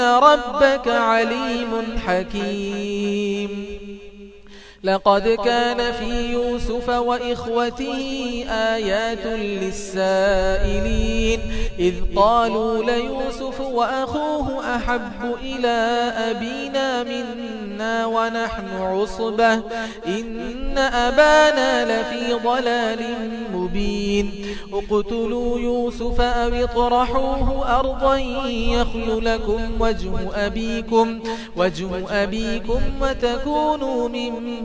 ربك عليم حكيم لقد كان في يوسف وإخوته آيات للسائلين. إذ قالوا ليوسف وأخوه أحب إلى أبينا منا ونحن عصبة. إن أبانا لفي ضلال مبين. اقتلوا يوسف أو اطرحوه أرضا يخل لكم وجه أبيكم, وجه أبيكم وتكونوا من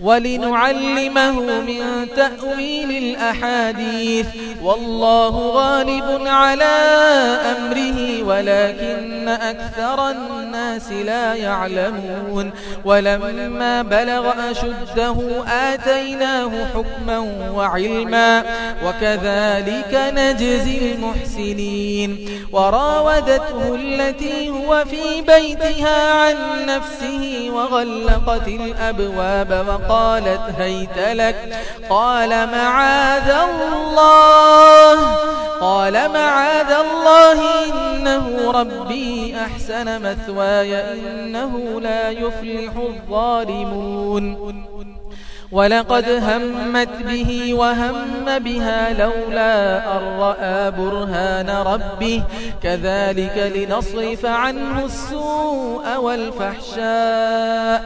ولنعلمه من تأويل الأحاديث. والله غالب على أمره ولكن أكثر الناس لا يعلمون. ولما بلغ أشده آتيناه حكما وعلما. وكذلك نجزي المحسنين. وراودته التي هو في بيتها عن نفسه وغلقت الأبواب وقالت هيت لك. قال معاذ الله. قال معاذ الله إنه ربي أحسن مثواي إنه لا يفلح الظالمون. ولقد همت به وهم بها لولا أن رأى برهان ربه. كذلك لنصرف عنه السوء والفحشاء.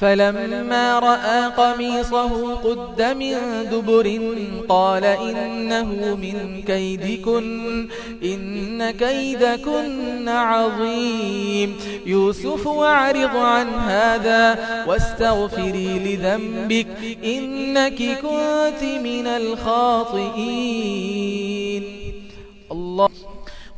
فلما رأى قميصه قد من دبر قال إنه من كيدكن إن كيدكن عظيم. يوسف واعرض عن هذا واستغفري لذنبك إنك كنت من الخاطئين. الله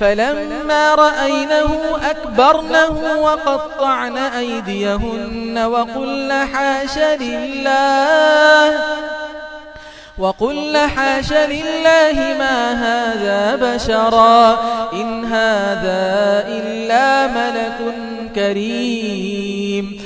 فلما رأينه أكبرنه وقطعن أيديهن وقل حاش لله وقل حاش لله ما هذا بشرا إن هذا إلا ملك كريم.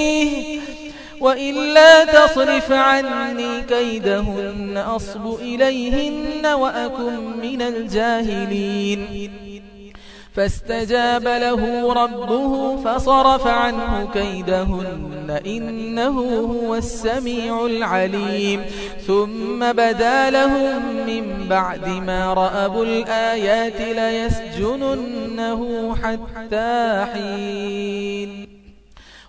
وإلا تصرف عني كيدهن أصب إليهن وأكن من الجاهلين. فاستجاب له ربه فصرف عنه كيدهن إنه هو السميع العليم. ثم بدا لهم من بعد ما رأبوا الآيات ليسجننه حتى حين.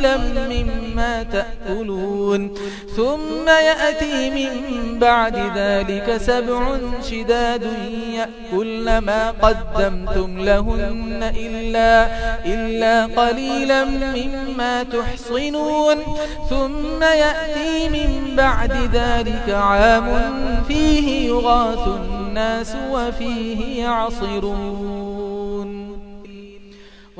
قليلا مما تأكلون ثم يأتي من بعد ذلك سبع شداد يأكل ما قدمتم لهن إلا, إلا قليلا مما تحصنون ثم يأتي من بعد ذلك عام فيه يغاث الناس وفيه يعصرون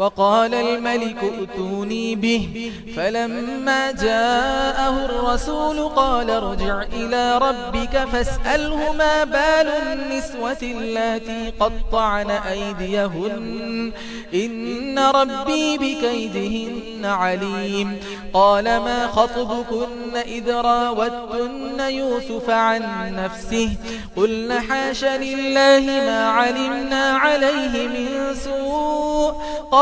وقال الملك ائتوني به. فلما جاءه الرسول قال ارجع إلى ربك فاسأله ما بال النسوة التي قطعن أيديهن. إن ربي بكيدهن عليم. قال ما خطبكن إذ راوتن يوسف عن نفسه؟ قلن حاش لله ما علمنا عليه من سوء.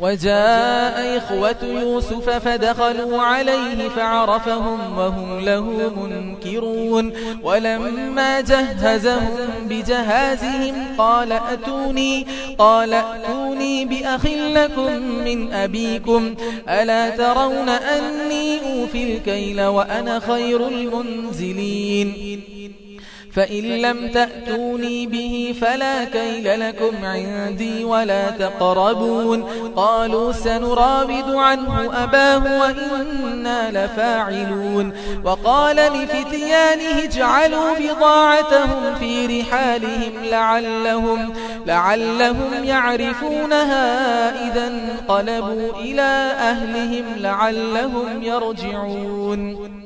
وجاء إخوة يوسف فدخلوا عليه فعرفهم وهم له منكرون ولما جهزهم بجهازهم قال أتوني قال أتوني بأخ لكم من أبيكم ألا ترون أني أوفي الكيل وأنا خير المنزلين؟ فإن لم تأتوني به فلا كيل لكم عندي ولا تقربون. قالوا سنرابد عنه أباه وإنا لفاعلون. وقال لفتيانه اجعلوا بضاعتهم في رحالهم لعلهم, لعلهم يعرفونها إذا انقلبوا إلى أهلهم لعلهم يرجعون.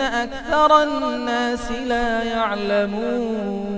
أكثر الناس لا يعلمون.